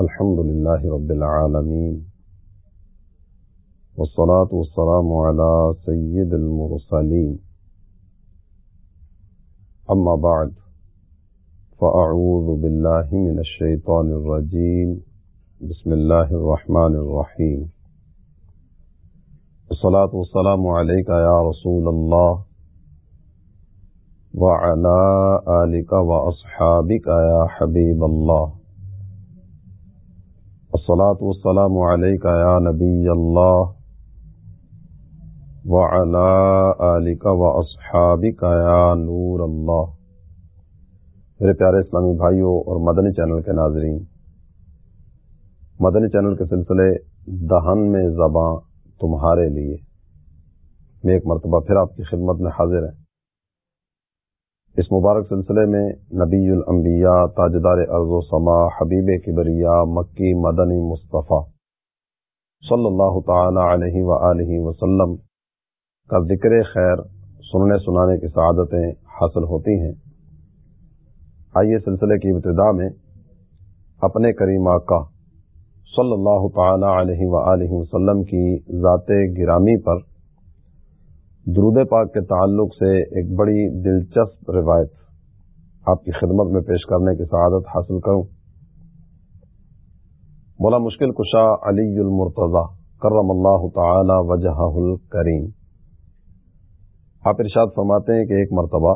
الحمد لله رب العالمين والصلاة والسلام على سيد المرسلين. أما بعد، فأعوذ بالله من الشيطان الرجيم. بسم الله الرحمن الرحيم. الصلاة والسلام عليك يا رسول الله وعلى آلك وأصحابك يا حبيب الله. الصلاة والسلام عليك يا نبي الله وعلى آلك وأصحابك يا نور الله. میرے پیارے اسلامی بھائیوں اور مدنی چینل کے ناظرین، مدنی چینل کے سلسلے دہن میں زباں تمہارے لیے۔ میں ایک مرتبہ پھر آپ کی خدمت میں حاضر ہیں۔ اس مبارک سلسلے میں نبی الانبیاء، تاجدار ارض و سما، حبیب کبریا، مکی، مدنی مصطفیٰ صلی اللہ تعالی علیہ و وسلم کا ذکر خیر سننے سنانے کی سعادتیں حاصل ہوتی ہیں۔ آئیے سلسلے کی ابتدا میں اپنے کریم آقا صلی اللہ تعالی علیہ و وسلم کی ذات گرامی پر درود پاک کے تعلق سے ایک بڑی دلچسپ روایت آپ کی خدمت میں پیش کرنے کی سعادت حاصل کروں۔ مولا مشکل کشا علی المرتضی کرم اللہ تعالی وجہ الکریم۔ آپ ارشاد فرماتے ہیں کہ ایک مرتبہ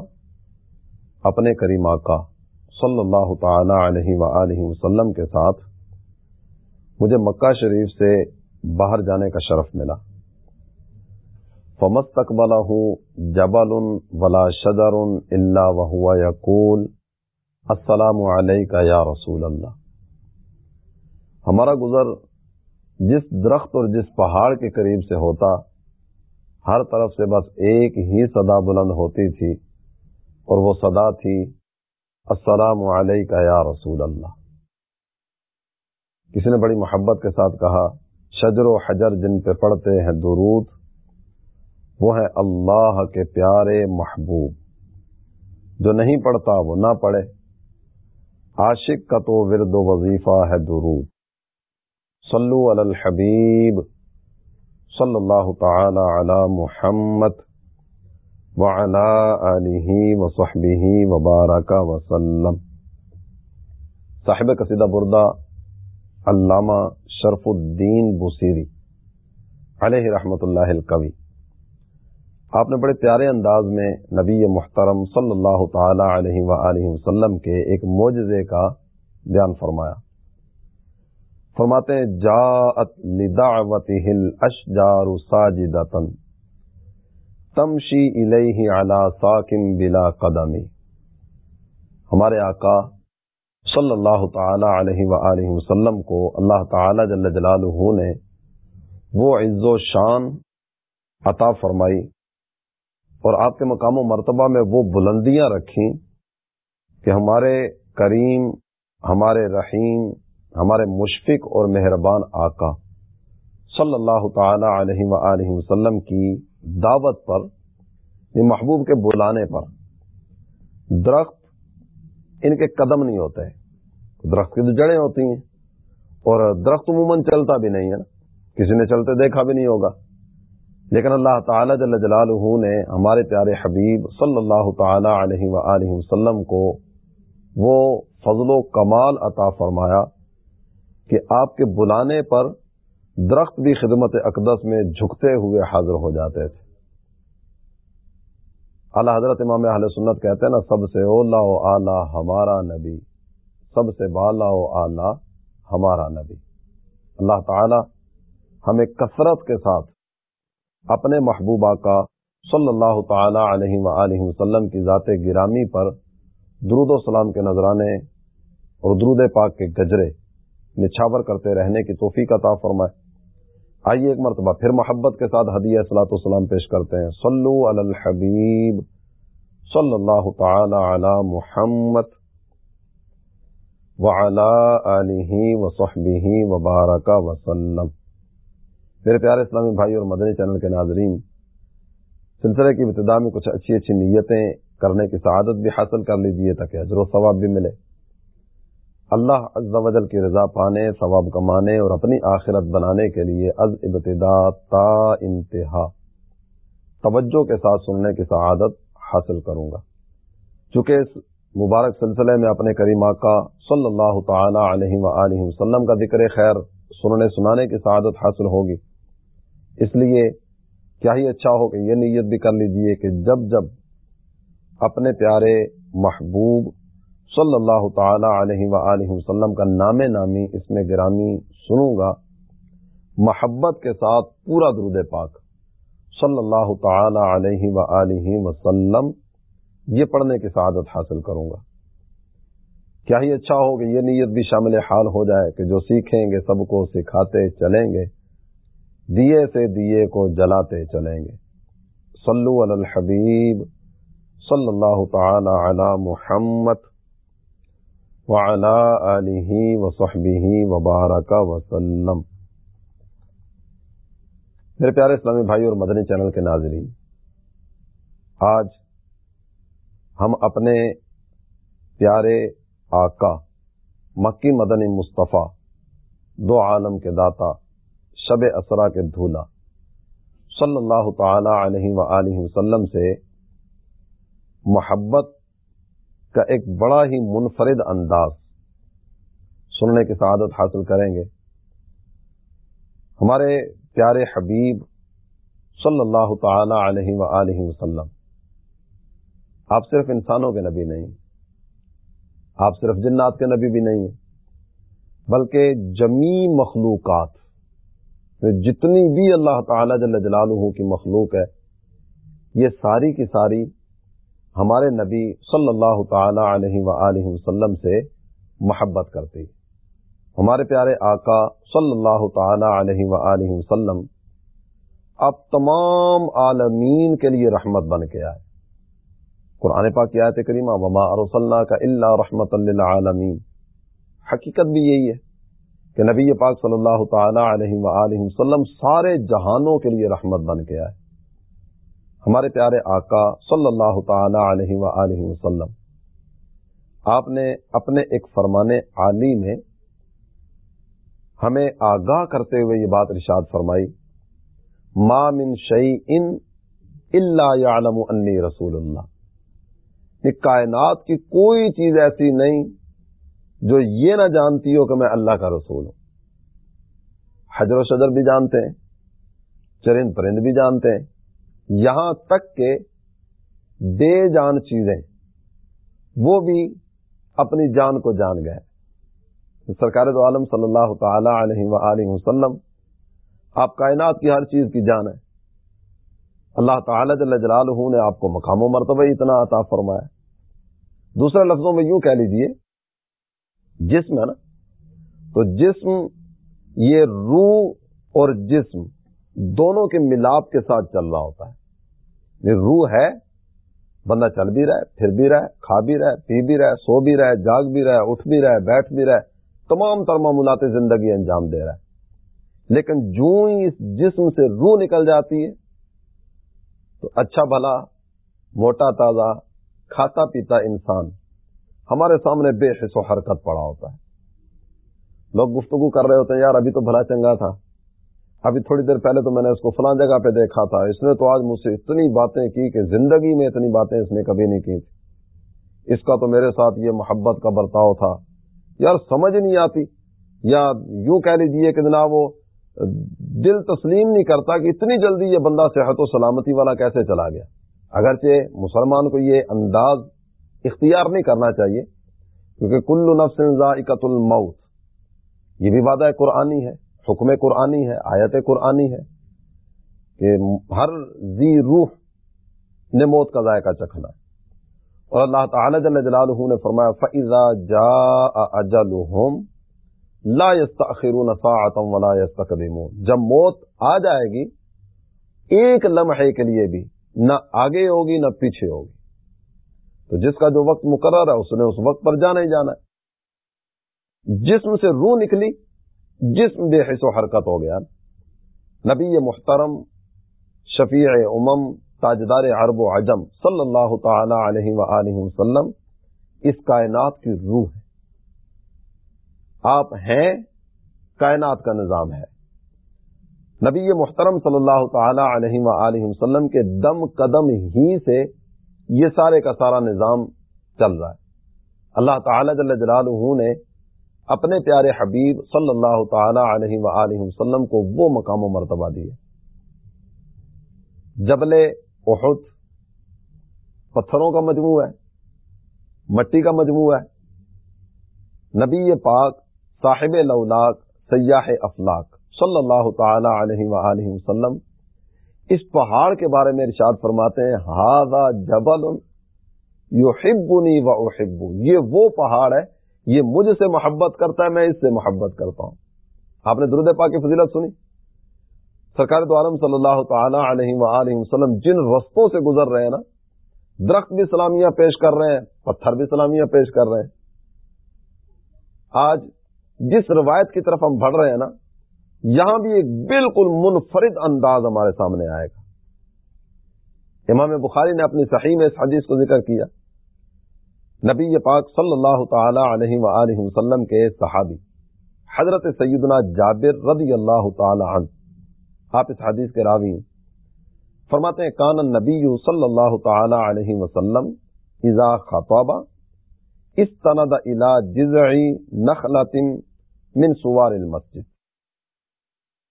اپنے کریم آقا صلی اللہ تعالی علیہ و وسلم کے ساتھ مجھے مکہ شریف سے باہر جانے کا شرف ملا۔ فمستقبلہ جبل ولا شجر الا وهو يقول، السلام علیکہ یا رسول اللہ ہمارا گزر جس درخت اور جس پہاڑ کے قریب سے ہوتا، ہر طرف سے بس ایک ہی صدا بلند ہوتی تھی اور وہ صدا تھی، السلام علیکہ یا رسول اللہ کسی نے بڑی محبت کے ساتھ کہا، شجر و حجر جن پہ پڑھتے ہیں درود وہ ہے اللہ کے پیارے محبوب۔ جو نہیں پڑھتا وہ نہ پڑھے۔ عاشق کا تو ورد و وظیفہ ہے درود۔ صلو علی الحبیب۔ صلی اللہ تعالی علی محمد وعلی آلہ وصحبہ وبارک وسلم۔ صاحب قصیدہ بردہ علامہ شرف الدین بصیری علیہ رحمت اللہ القوی۔ آپ نے بڑے پیارے انداز میں نبی محترم صلی اللہ تعالی علیہ و وسلم کے ایک معجزے کا بیان فرمایا۔ فرماتے تمشی الیہ علی ساکن بلا قدمی ہمارے آقا صلی اللہ تعالی علیہ و وسلم کو اللہ تعالی جل جلالہ نے وہ عز و شان عطا فرمائی۔ اور آپ کے مقام و مرتبہ میں وہ بلندیاں رکھیں کہ ہمارے کریم، ہمارے رحیم، ہمارے مشفق اور مہربان آقا صلی اللہ تعالی علیہ و وسلم کی دعوت پر یہ محبوب کے بلانے پر۔ درخت ان کے قدم نہیں ہوتے، درخت کی تو جڑیں ہوتی ہیں اور درخت عموماً چلتا بھی نہیں ہے، کسی نے چلتے دیکھا بھی نہیں ہوگا۔ لیکن اللہ تعالی جل جلالہ نے ہمارے پیارے حبیب صلی اللہ تعالی علیہ و وسلم کو وہ فضل و کمال عطا فرمایا کہ آپ کے بلانے پر درخت بھی خدمت اقدس میں جھکتے ہوئے حاضر ہو جاتے تھے۔ اللہ حضرت امام اہل سنت کہتے ہیں نا، سب سے اولا و اعلی ہمارا نبی، سب سے بالا و اعلی ہمارا نبی۔ اللہ تعالی ہمیں کثرت کے ساتھ اپنے محبوبہ کا صلی اللہ تعالی علیہ و وسلم کی ذات گرامی پر درود و سلام کے نذرانے اور درود پاک کے گجرے نچھاور کرتے رہنے کی توفیق عطا فرمائے۔ آئیے ایک مرتبہ پھر محبت کے ساتھ حدیہ صلاۃ السلام پیش کرتے ہیں۔ صلو علی الحبیب صلی اللہ تعالی علی محمد وعلی آلہ وصحبہ وبارک وسلم میرے پیارے اسلامی بھائی اور مدنی چینل کے ناظرین، سلسلے کی ابتدا میں کچھ اچھی اچھی نیتیں کرنے کی سعادت بھی حاصل کر لیجیے تاکہ حضر و ثواب بھی ملے۔ اللہ عز و جل کی رضا پانے، ثواب کمانے اور اپنی آخرت بنانے کے لیے از ابتدا تا انتہا، توجہ کے ساتھ سننے کی سعادت حاصل کروں گا۔ چونکہ اس مبارک سلسلے میں اپنے کریمہ کا صلی اللہ تعالی علیہ و وسلم کا ذکر خیر، سننے سنانے کی سعادت حاصل ہوگی۔ اس لیے کیا ہی اچھا ہو کہ یہ نیت بھی کر لیجیے کہ جب جب اپنے پیارے محبوب صلی اللہ تعالی علیہ و وسلم کا نام نامی اس میں گرامی سنوں گا، محبت کے ساتھ پورا درود پاک صلی اللہ تعالی علیہ و وسلم یہ پڑھنے کی سعادت حاصل کروں گا۔ کیا ہی اچھا ہو کہ یہ نیت بھی شامل حال ہو جائے کہ جو سیکھیں گے، سب کو سکھاتے چلیں گے۔ دیے سے دیے کو جلاتے چلیں گے۔ صلو علی الحبیب صلی اللہ تعالی علی محمد وعلى آله وصحبه وبارك وسلم۔ میرے پیارے اسلامی بھائی اور مدنی چینل کے ناظرین، آج ہم اپنے پیارے آقا مکی مدنی مصطفیٰ، دو عالم کے داتا شب اسرا کے دھولا صلی اللہ تعالی علیہ وآلہ وسلم سے محبت کا ایک بڑا ہی منفرد انداز سننے کی سعادت حاصل کریں گے۔ ہمارے پیارے حبیب صلی اللہ تعالی علیہ و وسلم، آپ صرف انسانوں کے نبی نہیں، آپ صرف جنات کے نبی بھی نہیں ہیں بلکہ جمی مخلوقات جتنی بھی اللہ تعالی جل جلالہ کی مخلوق ہے، یہ ساری کی ساری ہمارے نبی صلی اللہ تعالی علیہ و وسلم سے محبت کرتی۔ ہمارے پیارے آقا صلی اللہ تعالی علیہ و وسلم اب تمام عالمین کے لیے رحمت بن کے آئے۔ قرآن پاک کی آیت کریمہ، وما ارسلنا کا اللہ رحمت للعالمین حقیقت بھی یہی ہے۔ کہ نبی پاک صلی اللہ تعالی علیہ و وسلم سارے جہانوں کے لیے رحمت بن کے آئے۔ ہمارے پیارے آقا صلی اللہ تعالی علیہ و وسلم، آپ نے اپنے ایک فرمانے عالی میں ہمیں آگاہ کرتے ہوئے یہ بات رشاد فرمائی، ما من شعی ان اللہ عالم انی رسول اللہ۔ یہ کائنات کی کوئی چیز ایسی نہیں جو یہ نہ جانتی ہو کہ میں اللہ کا رسول ہوں۔ حجر و شجر بھی جانتے ہیں، چرند پرند بھی جانتے ہیں۔ یہاں تک کہ بے جان چیزیں، وہ بھی اپنی جان کو جان گئے۔ سرکار دو عالم صلی اللہ تعالی علیہ وآلہ وسلم، آپ کائنات کی ہر چیز کی جان ہے۔ اللہ تعالی جل جلالہ نے آپ کو مقام و مرتبہ اتنا عطا فرمایا۔ دوسرے لفظوں میں یوں کہہ لیجیے جسم ہے نا؟ تو جسم، یہ روح اور جسم دونوں کے ملاپ کے ساتھ چل رہا ہوتا ہے۔ یہ روح ہے، بندہ چل بھی رہا ہے، پھر بھی رہا ہے، کھا بھی رہا ہے، پی بھی رہا ہے، سو بھی رہا ہے، جاگ بھی رہا ہے، اٹھ بھی رہا ہے، بیٹھ بھی رہا ہے، تمام ترماملات زندگی انجام دے رہا ہے۔ لیکن جو ہی اس جسم سے روح نکل جاتی ہے، تو اچھا بھلا، موٹا تازہ، کھاتا پیتا انسان ہمارے سامنے بے حص و حرکت پڑا ہوتا ہے۔ لوگ گفتگو کر رہے ہوتے ہیں، یار، ابھی تو بھلا چنگا تھا۔ ابھی تھوڑی دیر پہلے تو میں نے اس کو فلاں جگہ پہ دیکھا تھا۔ اس نے تو آج مجھ سے اتنی باتیں کی کہ زندگی میں اتنی باتیں اس نے کبھی نہیں کی تھی۔ اس کا تو میرے ساتھ یہ محبت کا برتاؤ تھا۔ یار، سمجھ نہیں آتی۔ یا یوں کہہ لیجیے کہ جناب، وہ دل تسلیم نہیں کرتا کہ اتنی جلدی یہ بندہ صحت و سلامتی والا کیسے چلا گیا۔ اگرچہ مسلمان کو یہ انداز اختیار نہیں کرنا چاہیے، کیونکہ کل نفس ذائقت الموت۔ یہ بھی وعدہ قرآنی ہے، حکم قرآنی ہے، آیت قرآنی ہے کہ ہر زی روح نے موت کا ذائقہ چکھنا ہے۔ اور اللہ تعالی جل جلالہ نے فرمایا فضا جا اجل لا يستأخرون ساعتا ولا يستقدمون۔ جب موت آ جائے گی، ایک لمحے کے لیے بھی، نہ آگے ہوگی، نہ پیچھے ہوگی۔ تو جس کا جو وقت مقرر ہے اس نے اس وقت پر جانا ہی جانا ہے۔ جسم سے روح نکلی، جسم بے حص و حرکت ہو گیا۔ نبی محترم، شفیع امم، تاجدار عرب و عجم صلی اللہ تعالی علیہ وآلہ وسلم، اس کائنات کی روح ہے۔ آپ ہیں، کائنات کا نظام ہے۔ نبی محترم صلی اللہ تعالی علیہ و وسلم کے دم قدم ہی سے یہ سارے کا سارا نظام چل رہا ہے۔ اللہ تعالی جل جلالہ نے اپنے پیارے حبیب صلی اللہ تعالی علیہ و وسلم کو وہ مقام و مرتبہ دیے جبل احد، پتھروں کا مجموعہ ہے، مٹی کا مجموعہ ہے۔ نبی پاک صاحب لولاک، سیاح افلاق صلی اللہ تعالی علیہ وآلہ وسلم اس پہاڑ کے بارے میں ارشاد فرماتے ہیں ہاضا جبل یحبنی و احب یہ وہ پہاڑ ہے، یہ مجھ سے محبت کرتا ہے، میں اس سے محبت کرتا ہوں۔ آپ نے درود پاک کی فضیلت سنی؟ سرکار تو عالم صلی اللہ تعالی علیہ وآلہ وسلم جن رستوں سے گزر رہے ہیں نا، درخت بھی سلامیاں پیش کر رہے ہیں، پتھر بھی سلامیاں پیش کر رہے ہیں۔ آج جس روایت کی طرف ہم بڑھ رہے ہیں نا یہاں بھی ایک بالکل منفرد انداز ہمارے سامنے آئے گا۔ امام بخاری نے اپنی صحیح میں اس حدیث کو ذکر کیا۔ نبی پاک صلی اللہ تعالی علیہ وآلہ وسلم کے صحابی، حضرت سیدنا جابر رضی اللہ تعالی عنہ۔ آپ اس حدیث کے راوی ہیں۔ فرماتے ہیں، کان نبی صلی اللہ تعالی علیہ وسلم اذا خطابہ اس تند الا جزعی نخلت من سوار المسجد۔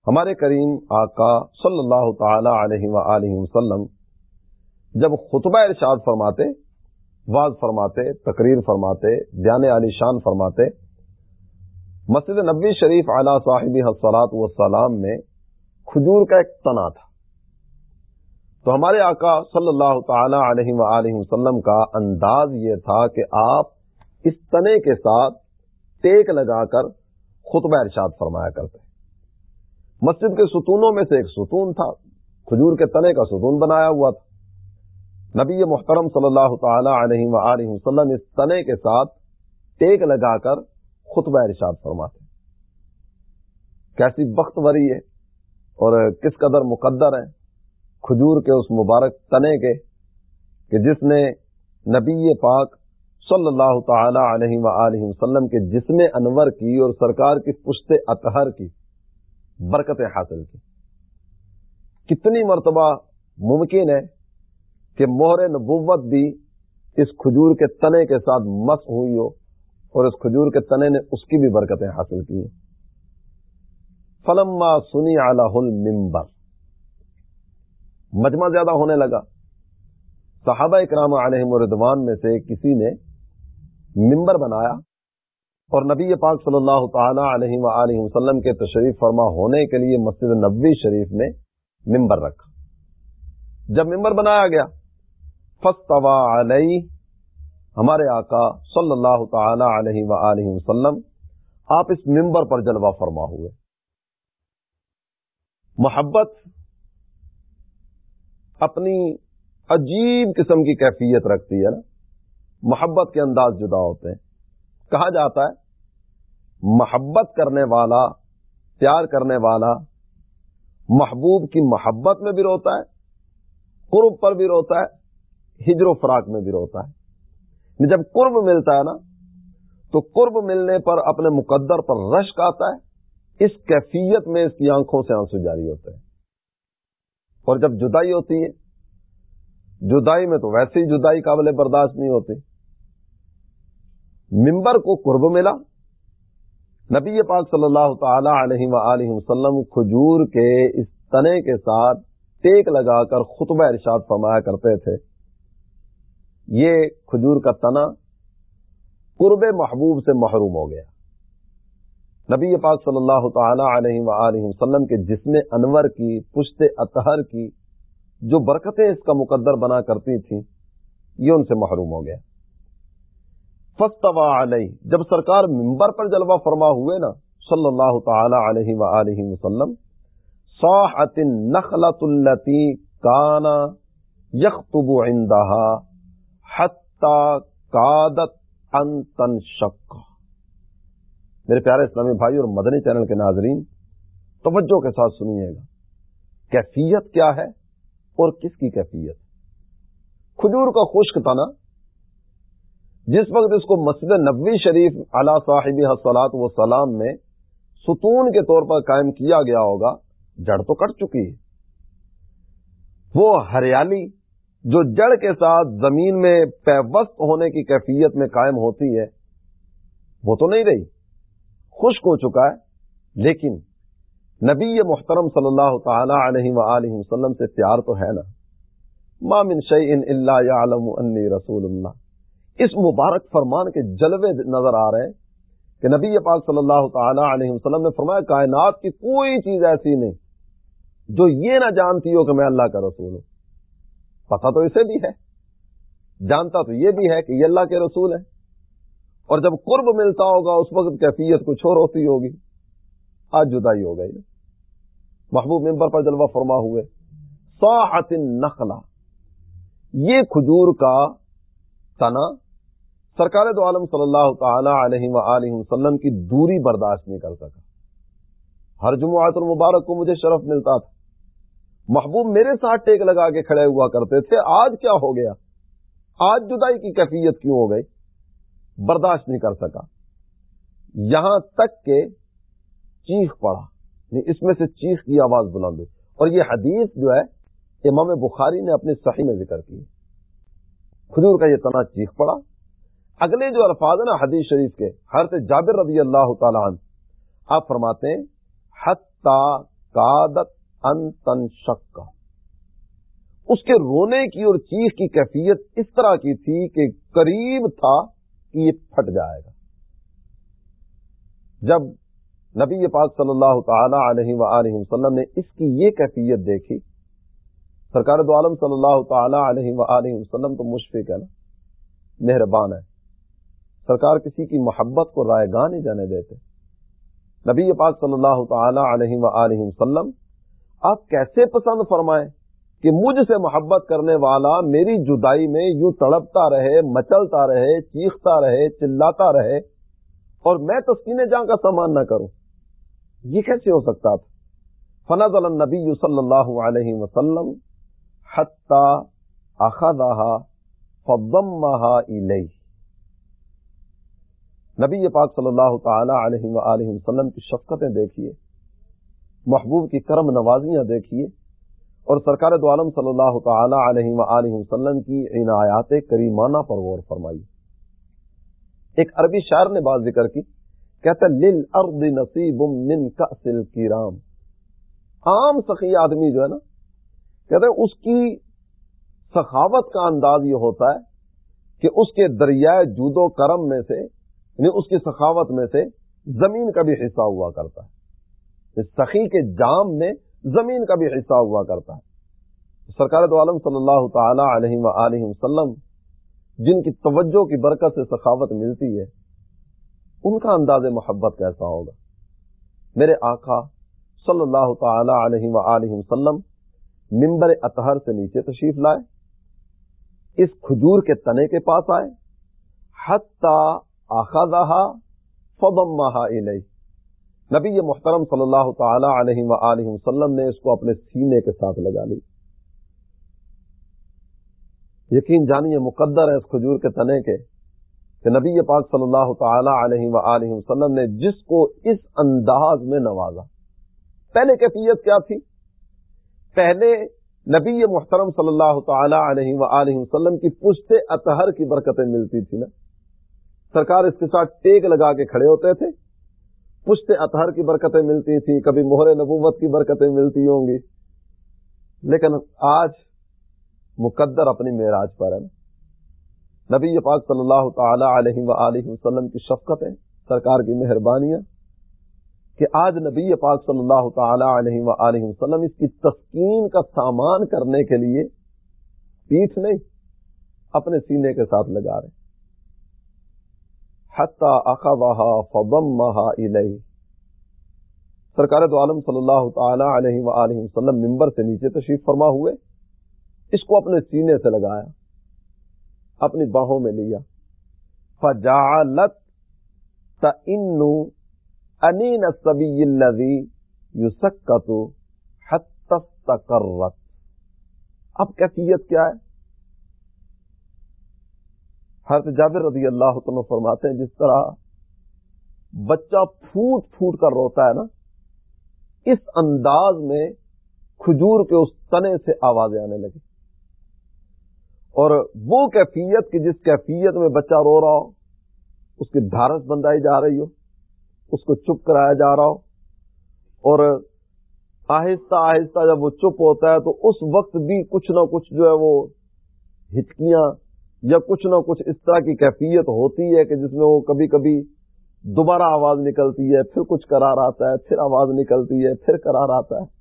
ہمارے کریم آقا صلی اللہ تعالی علیہ وآلہ وسلم جب خطبہ ارشاد فرماتے، واز فرماتے، تقریر فرماتے بیان علی شان فرماتے، مسجد نبی شریف اعلی صاحبی حسلات وسلام میں کھجور کا ایک تنا تھا۔ تو ہمارے آقا صلی اللہ تعالی علیہ وآلہ وسلم کا انداز یہ تھا کہ آپ اس تنے کے ساتھ ٹیک لگا کر خطبہ ارشاد فرمایا کرتے۔ مسجد کے ستونوں میں سے ایک ستون تھا۔ کھجور کے تنے کا ستون بنایا ہوا تھا۔ نبی محترم صلی اللہ تعالی علیہ وآلہ وسلم اس تنے کے ساتھ ٹیک لگا کر خطبہ ارشاد فرماتے کیسی وقت وری ہے اور کس قدر مقدر ہے کھجور کے اس مبارک تنے کے کہ جس نے نبی پاک صلی اللہ تعالی علیہ وآلہ وسلم کے جسم انور کی اور سرکار کی پشت اطہر کی۔ برکتیں حاصل کی۔ کتنی مرتبہ ممکن ہے کہ مہر نبوت بھی اس کھجور کے تنے کے ساتھ مس ہوئی ہو اور اس کھجور کے تنے نے اس کی بھی برکتیں حاصل کی۔ فلما سنی اعلی المبر مجمع زیادہ ہونے لگا۔ صحابہ اکرام علیہ مردوان میں سے کسی نے ممبر بنایا۔ اور نبی پاک صلی اللہ تعالی علیہ وآلہ وسلم کے تشریف فرما ہونے کے لیے مسجد نبوی شریف میں ممبر رکھا۔ جب ممبر بنایا گیا فستوا علیہ، ہمارے آقا صلی اللہ تعالی علیہ وآلہ وسلم، آپ اس ممبر پر جلوہ فرما ہوئے۔ محبت اپنی عجیب قسم کی کیفیت رکھتی ہے نا۔ محبت کے انداز جدا ہوتے ہیں۔ کہا جاتا ہے، محبت کرنے والا، پیار کرنے والا، محبوب کی محبت میں بھی روتا ہے، قرب پر بھی روتا ہے، ہجر و فراق میں بھی روتا ہے۔ یعنی جب قرب ملتا ہے نا، تو قرب ملنے پر اپنے مقدر پر رشک آتا ہے، اس کیفیت میں اس کی آنکھوں سے آنسو جاری ہوتے ہیں۔ اور جب جدائی ہوتی ہے، جدائی میں تو ویسے ہی جدائی قابل برداشت نہیں ہوتی۔ ممبر کو قرب ملا۔ نبی پاک صلی اللہ تعالی علیہ وآلہ وسلم کھجور کے اس تنے کے ساتھ ٹیک لگا کر خطبہ ارشاد فرمایا کرتے تھے۔ یہ کھجور کا تنا قرب محبوب سے محروم ہو گیا۔ نبی پاک صلی اللہ تعالی علیہ وآلہ وسلم کے جسم انور کی، پشت اطہر کی جو برکتیں اس کا مقدر بنا کرتی تھیں، یہ ان سے محروم ہو گیا۔ فستوا علیہ جب سرکار ممبر پر جلوہ فرما ہوئے نا صلی اللہ تعالی علیہ وآلہ وسلم، صاحت النخلت التي كان يخطب عندها حتى قادت ان تنشق. میرے پیارے اسلامی بھائی اور مدنی چینل کے ناظرین، توجہ کے ساتھ سنیے گا. کیفیت کیا ہے اور کس کی کیفیت؟ کھجور کا خشک تنا جس وقت اس کو مسجد نبوی شریف علا صاحب حسلات و سلام میں ستون کے طور پر قائم کیا گیا ہوگا، جڑ تو کٹ چکی ہے۔ وہ ہریالی جو جڑ کے ساتھ زمین میں پیوست ہونے کی کیفیت میں قائم ہوتی ہے، وہ تو نہیں رہی۔ خشک ہو چکا ہے، لیکن نبی محترم صلی اللہ تعالی علیہ وآلہ وسلم سے پیار تو ہے نا۔ مامن شعین اللہ علم رسول اللہ۔ اس مبارک فرمان کے جلوے نظر آ رہے ہیں کہ نبی پاک صلی اللہ تعالی علیہ وسلم نے فرمایا، کائنات کی کوئی چیز ایسی نہیں جو یہ نہ جانتی ہو کہ میں اللہ کا رسول ہوں۔ پتا تو اسے بھی ہے۔ جانتا تو یہ بھی ہے کہ یہ اللہ کے رسول ہے اور جب قرب ملتا ہوگا، اس وقت کیفیت کچھ اور ہوتی ہوگی۔ آج جدائی ہو گئی۔ محبوب ممبر پر جلوہ فرما ہوئے۔ ساحت نخلا یہ کھجور کا تنا سرکار دو عالم صلی اللہ تعالی علیہ وآلہ وسلم کی دوری برداشت نہیں کر سکا۔ ہر جمعات المبارک کو مجھے شرف ملتا تھا۔ محبوب میرے ساتھ ٹیک لگا کے کھڑے ہوا کرتے تھے۔ آج کیا ہو گیا؟ آج جدائی کی کیفیت کیوں ہو گئی؟ برداشت نہیں کر سکا۔ یہاں تک کہ چیخ پڑا۔ یعنی اس میں سے چیخ کی آواز بلند ہوئی۔ اور یہ حدیث جو ہے، امام بخاری نے اپنی صحیح میں ذکر کی۔ کھجور کا یہ تنا چیخ پڑا۔ اگلے جو الفاظ ہیں نا حدیث شریف کے ہر سے جابر رضی اللہ تعالی عنہ، آپ فرماتے ہیں کادت ان تن اس کے رونے کی اور چیخ کی کیفیت اس طرح کی تھی کہ قریب تھا کہ یہ پھٹ جائے گا۔ جب نبی پاک صلی اللہ تعالی علیہ وآلہ وسلم نے اس کی یہ کیفیت دیکھی، سرکار دو عالم صلی اللہ تعالی علیہ وآلہ وسلم تو مشفق ہے نا، مہربان ہے سرکار کسی کی محبت کو رائے گاہ نہیں جانے دیتے۔ نبی پاک صلی اللہ تعالی علیہ وآلہ وسلم، آپ کیسے پسند فرمائیں کہ مجھ سے محبت کرنے والا میری جدائی میں یوں تڑپتا رہے، مچلتا رہے، چیختا رہے، چلاتا رہے اور میں تسکین جان کا سامان نہ کروں؟ یہ کیسے ہو سکتا تھا؟ فنز النبی صلی اللہ علیہ وسلم نبی پاک صلی اللہ تعالی علیہ وآلہ وسلم کی شفقتیں دیکھیے، محبوب کی کرم نوازیاں دیکھیے، اور سرکار دو عالم صلی اللہ تعالی علیہ وآلہ وسلم کی عنایات کریمانہ پر غور فرمائی ایک عربی شاعر نے بات ذکر کی، کہتا للارض نصیب من کأس الکرام عام سخی آدمی جو ہے نا کہتے ہیں اس کی سخاوت کا انداز یہ ہوتا ہے کہ اس کے دریائے جود و کرم میں سے یعنی اس کی سخاوت میں سے زمین کا بھی حصہ ہوا کرتا ہے۔ یعنی سخی کے جام میں زمین کا بھی حصہ ہوا کرتا ہے۔ سرکار عالم صلی اللہ تعالی علیہ وآلہ وسلم، جن کی توجہ کی برکت سے سخاوت ملتی ہے، ان کا انداز محبت کیسا ہوگا؟ میرے آقا صلی اللہ تعالی علیہ وآلہ وسلم ممبر اطہر سے نیچے تشریف لائے، اس کھجور کے تنے کے پاس آئے، حتی آخذہا فضمہا الیہ نبی محترم صلی اللہ تعالی علیہ وآلہ وسلم نے اس کو اپنے سینے کے ساتھ لگا لی یقین جانیے مقدر ہے اس کھجور کے تنے کے کہ نبی پاک صلی اللہ تعالی علیہ وآلہ وسلم نے جس کو اس انداز میں نوازا. پہلے کیفیت کیا تھی؟ پہلے نبی محترم صلی اللہ تعالی علیہ وآلہ وسلم کی پشت اطہر کی برکتیں ملتی تھی نا. سرکار اس کے ساتھ ٹیک لگا کے کھڑے ہوتے تھے۔ پشت اطہر کی برکتیں ملتی تھیں، کبھی مہر نبوت کی برکتیں ملتی ہوں گی۔ لیکن آج مقدر اپنی معراج پر ہے۔ نبی پاک صلی اللہ تعالی علیہ وآلہ وسلم کی شفقتیں، سرکار کی مہربانیاں کہ آج نبی پاک صلی اللہ تعالی علیہ وآلہ وسلم اس کی تسکین کا سامان کرنے کے لیے پیٹھ نہیں، اپنے سینے کے ساتھ لگا رہے سرکار دو عالم صلی اللہ تعالی علیہ وآلہ وسلم ممبر سے نیچے تشریف فرما ہوئے، اس کو اپنے سینے سے لگایا، اپنی باہوں میں لیا۔ فجعلت تئنو انین السبی الذی یسکت حتی استقرت۔ اب کیفیت کیا ہے؟ حضرت جابر رضی اللہ عنہ فرماتے ہیں، جس طرح بچہ پھوٹ پھوٹ کر روتا ہے نا، اس انداز میں کھجور کے اس تنے سے آوازیں آنے لگی اور وہ کیفیت کہ جس کیفیت میں بچہ رو رہا ہو، اس کی دھارس بندائی جا رہی ہو، اس کو چپ کرایا جا رہا ہو۔ اور آہستہ آہستہ جب وہ چپ ہوتا ہے، تو اس وقت بھی کچھ نہ کچھ جو ہے وہ ہچکیاں یا کچھ نہ کچھ اس طرح کی کیفیت ہوتی ہے کہ جس میں وہ کبھی کبھی دوبارہ آواز نکلتی ہے، پھر کچھ کرار آتا ہے، پھر آواز نکلتی ہے، پھر کرار آتا ہے۔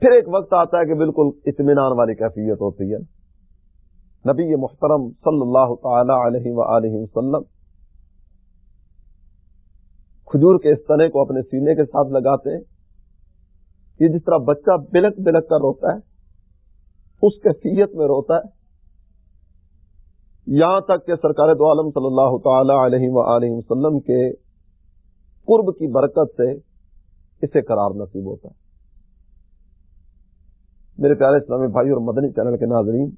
پھر ایک وقت آتا ہے کہ بالکل اطمینان والی کیفیت ہوتی ہے۔ نبی محترم صلی اللہ تعالی علیہ وآلہ وسلم کھجور کے اس تنے کو اپنے سینے کے ساتھ لگاتے ہیں۔ یہ جس طرح بچہ بلک بلک کر روتا ہے، اس کیفیت میں روتا ہے۔ یہاں تک کہ سرکار دو عالم صلی اللہ تعالی علیہ وآلہ وسلم کے قرب کی برکت سے اسے قرار نصیب ہوتا ہے۔ میرے پیارے اسلامی بھائی اور مدنی چینل کے ناظرین،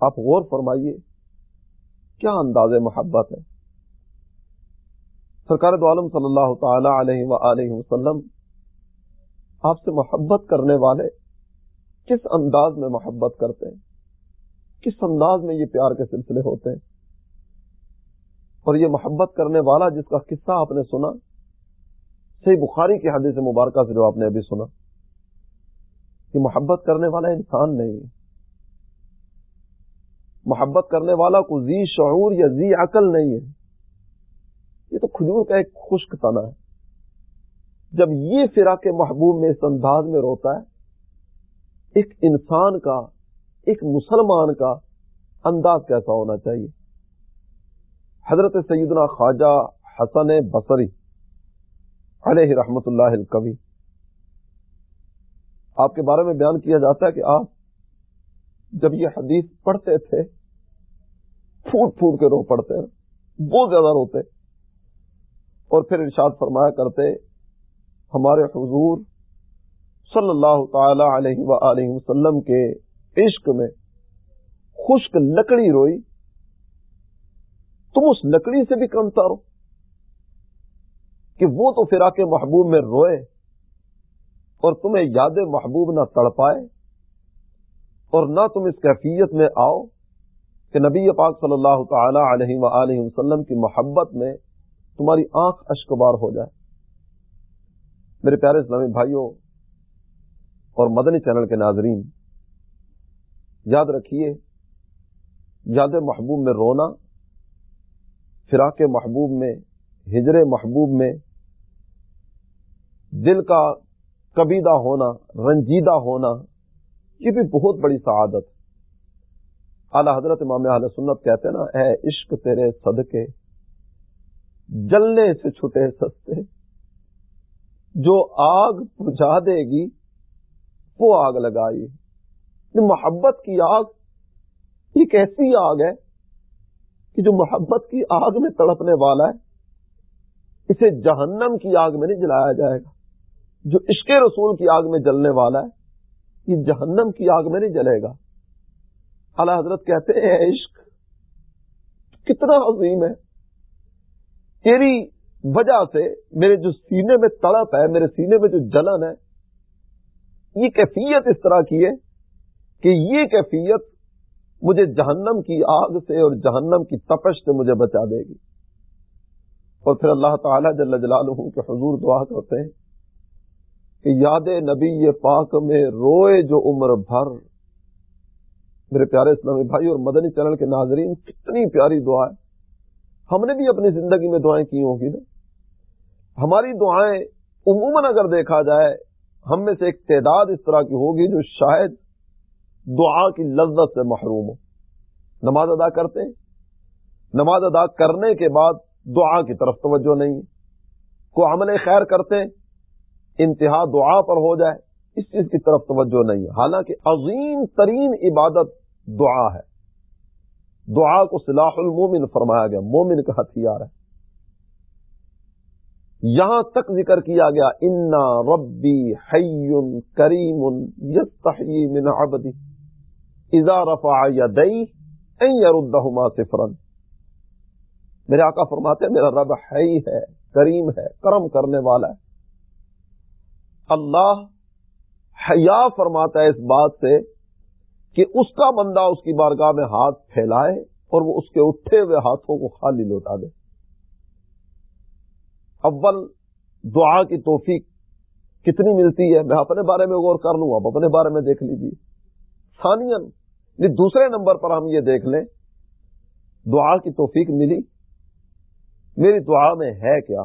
آپ غور فرمائیے، کیا انداز محبت ہے؟ سرکار دو عالم صلی اللہ تعالی علیہ وآلہ وسلم، آپ سے محبت کرنے والے کس انداز میں محبت کرتے ہیں؟ کس انداز میں یہ پیار کے سلسلے ہوتے ہیں؟ اور یہ محبت کرنے والا جس کا قصہ آپ نے سنا، صحیح بخاری کی حدیث مبارکہ سے جو آپ نے ابھی سنا کہ محبت کرنے والا انسان نہیں ہے۔ محبت کرنے والا کو زی شعور یا زی عقل نہیں ہے۔ یہ تو کھجور کا ایک خشک تنا ہے۔ جب یہ فرا کے محبوب میں اس انداز میں روتا ہے، ایک انسان کا ایک مسلمان کا انداز کیسا ہونا چاہیے؟ حضرت سیدنا خواجہ حسن بصری علیہ رحمت اللہ الکوی آپ کے بارے میں بیان کیا جاتا ہے کہ آپ جب یہ حدیث پڑھتے تھے، پھوٹ پھوٹ کے رو پڑتے بہت زیادہ روتے، اور پھر ارشاد فرمایا کرتے، ہمارے حضور صلی اللہ تعالی علیہ وآلہ وسلم کے عشق میں خشک لکڑی روئی، تم اس لکڑی سے بھی کم تارو۔ کہ وہ تو پھر آ کے محبوب میں روئے اور تمہیں یاد محبوب نہ تڑ پائے اور نہ تم اس کیفیت میں آؤ کہ نبی پاک صلی اللہ تعالی علیہ وآلہ وسلم کی محبت میں تمہاری آنکھ اشکبار ہو جائے۔ میرے پیارے اسلامی بھائیوں اور مدنی چینل کے ناظرین یاد رکھیے، یاد محبوب میں رونا، فراق محبوب میں، ہجر محبوب میں، دل کا کبیدہ ہونا، رنجیدہ ہونا، یہ بھی بہت بڑی سعادت۔ اعلی حضرت امام اہل سنت کہتے نا، اے عشق تیرے صدقے، جلنے سے چھٹے سستے، جو آگ بجھا دے گی، وہ آگ لگائی محبت کی آگ، ایک ایسی آگ ہے کہ جو محبت کی آگ میں تڑپنے والا ہے، اسے جہنم کی آگ میں نہیں جلایا جائے گا۔ جو عشق رسول کی آگ میں جلنے والا ہے، یہ جہنم کی آگ میں نہیں جلے گا۔ اعلی حضرت کہتے ہیں عشق، کتنا عظیم ہے۔ تیری وجہ سے میرے جو سینے میں تڑپ ہے، میرے سینے میں جو جلن ہے، یہ کیفیت اس طرح کی ہے کہ یہ کیفیت مجھے جہنم کی آگ سے اور جہنم کی تپش سے مجھے بچا دے گی۔ اور پھر اللہ تعالیٰ جل جلالہ کے حضور دعا کرتے ہیں کہ یاد نبی یہ پاک میں روئے جو عمر بھر۔ میرے پیارے اسلامی بھائی اور مدنی چینل کے ناظرین، کتنی پیاری دعا ہے۔ ہم نے بھی اپنی زندگی میں دعائیں کی ہوں گی نا۔ ہماری دعائیں عموماً اگر دیکھا جائے، ہم میں سے ایک تعداد اس طرح کی ہوگی جو شاید دعا کی لذت سے محروم ہو نماز ادا کرتے ہیں۔ نماز ادا کرنے کے بعد دعا کی طرف توجہ نہیں۔ کو عمل خیر کرتے ہیں۔ انتہا دعا پر ہو جائے۔ اس چیز کی طرف توجہ نہیں حالانکہ عظیم ترین عبادت دعا ہے۔ دعا کو صلاح المومن فرمایا گیا۔ مومن کا ہتھیار ہے۔ یہاں تک ذکر کیا گیا۔ انا ربی کریم من عبدی اذا رفع یدئی یاردہما صفرن میرے آقا فرماتے ہیں، میرا رب ہے ہے، کریم ہے، کرم کرنے والا ہے۔ اللہ حیا فرماتا ہے اس بات سے کہ اس کا بندہ اس کی بارگاہ میں ہاتھ پھیلائے اور وہ اس کے اٹھے ہوئے ہاتھوں کو خالی لوٹا دے۔ اول دعا کی توفیق کتنی ملتی ہے؟ میں اپنے بارے میں غور کر لوں، آپ اپنے بارے میں دیکھ لیجیے ثانین دوسرے نمبر پر ہم یہ دیکھ لیں، دعا کی توفیق ملی۔ میری دعا میں ہے کیا؟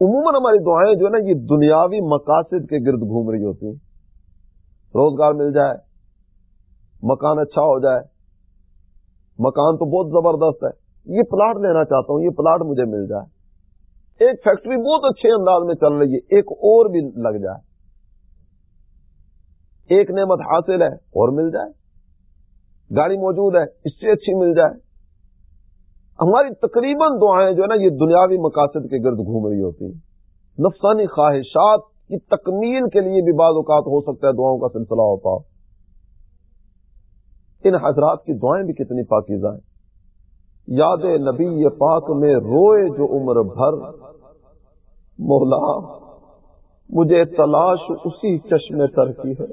عموماً ہماری دعائیں جو ہے نا، یہ دنیاوی مقاصد کے گرد گھوم رہی ہوتی ہیں۔ روزگار مل جائے، مکان اچھا ہو جائے۔ مکان تو بہت زبردست ہے۔ یہ پلاٹ لینا چاہتا ہوں، یہ پلاٹ مجھے مل جائے۔ ایک فیکٹری بہت اچھے انداز میں چل رہی ہے، ایک اور بھی لگ جائے۔ ایک نعمت حاصل ہے، اور مل جائے۔ گاڑی موجود ہے، اس سے اچھی مل جائے۔ ہماری تقریباً دعائیں جو ہے نا، یہ دنیاوی مقاصد کے گرد گھوم رہی ہوتی ہیں۔ نفسانی خواہشات کی تکمیل کے لیے بھی بعض اوقات ہو سکتا ہے دعاؤں کا سلسلہ ہوتا۔ ان حضرات کی دعائیں بھی کتنی پاکیزہ ہیں۔ یاد نبی پاک میں روئے جو عمر بھر۔ مولا، مجھے تلاش اسی چشمے تر کی ہے۔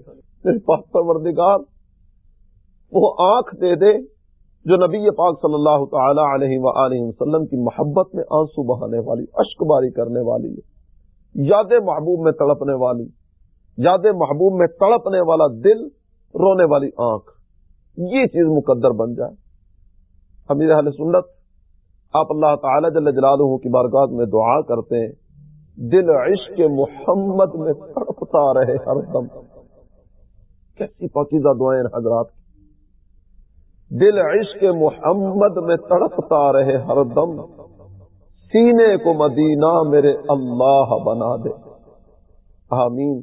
میرے پاس پروردگار وہ آنکھ دے دے جو نبی پاک صلی اللہ تعالی علیہ وآلہ وسلم کی محبت میں آنسو بہانے والی، اشک باری کرنے والی، یاد محبوب میں تڑپنے والی، یاد محبوب میں تڑپنے والا دل، رونے والی آنکھ۔ یہ چیز مقدر بن جائے۔ امیر اہل سنت، آپ اللہ تعالی جل جلالہ کی بارگاہ میں دعا کرتے ہیں، دل عشق محمد میں تڑپتا رہے ہر دم۔ کیسی پاکیزہ دعائیں حضرات دل عشق محمد میں تڑپتا رہے ہر دم۔ سینے کو مدینہ میرے اللہ بنا دے۔ آمین۔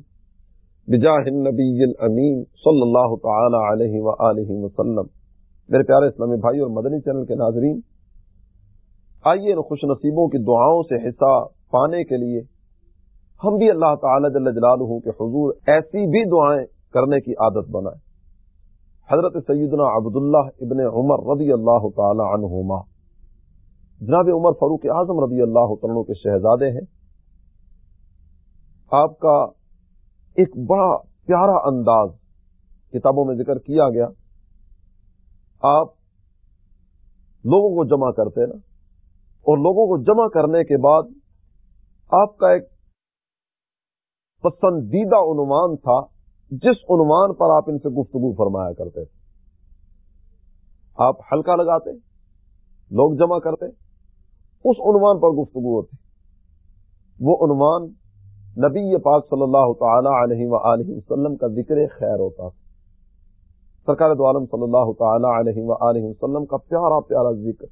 بجاہ النبی الامین صلی اللہ تعالی علیہ وآلہ وسلم۔ میرے پیارے اسلامی بھائی اور مدنی چینل کے ناظرین، آئیے ان خوش نصیبوں کی دعاؤں سے حصہ پانے کے لیے ہم بھی اللہ تعالی جل جلالہ کے حضور ایسی بھی دعائیں کرنے کی عادت بنائیں۔ حضرت سیدنا عبداللہ ابن عمر رضی اللہ تعالی عنہما۔ جناب عمر فاروق اعظم رضی اللہ تعالیٰ کے شہزادے ہیں۔ آپ کا ایک بڑا پیارا انداز کتابوں میں ذکر کیا گیا۔ آپ لوگوں کو جمع کرتے نا۔ اور لوگوں کو جمع کرنے کے بعد آپ کا ایک پسندیدہ عنوان تھا۔ جس عنوان پر آپ ان سے گفتگو فرمایا کرتے تھے آپ ہلکا لگاتے لوگ جمع کرتے اس عنوان پر گفتگو ہوتی وہ عنوان نبی پاک صلی اللہ تعالی علیہ وآلہ وسلم کا ذکر خیر ہوتا سرکار دو عالم صلی اللہ تعالی علیہ وآلہ وسلم کا پیارا پیارا ذکر۔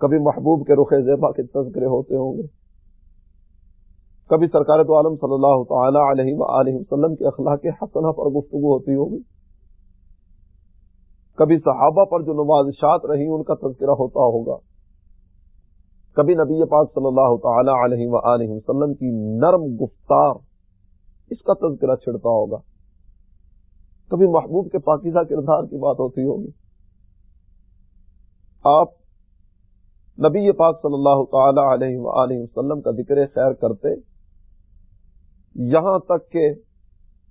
کبھی محبوب کے رخ زیبا کے تذکرے ہوتے ہوں گے کبھی سرکار تو عالم صلی اللہ تعالی علیہ وآلہ وسلم کے اخلاق حسنہ پر گفتگو ہوتی ہوگی؟ کبھی صحابہ پر جو نمازشات رہی ان کا تذکرہ ہوتا ہوگا؟ کبھی نبی پاک صلی اللہ تعالی علیہ وآلہ وسلم کی نرم گفتار اس کا تذکرہ چھڑتا ہوگا؟ کبھی محبوب کے پاکیزہ کردار کی بات ہوتی ہوگی؟ آپ نبی پاک صلی اللہ تعالی علیہ وآلہ وسلم کا ذکر خیر کرتے یہاں تک کہ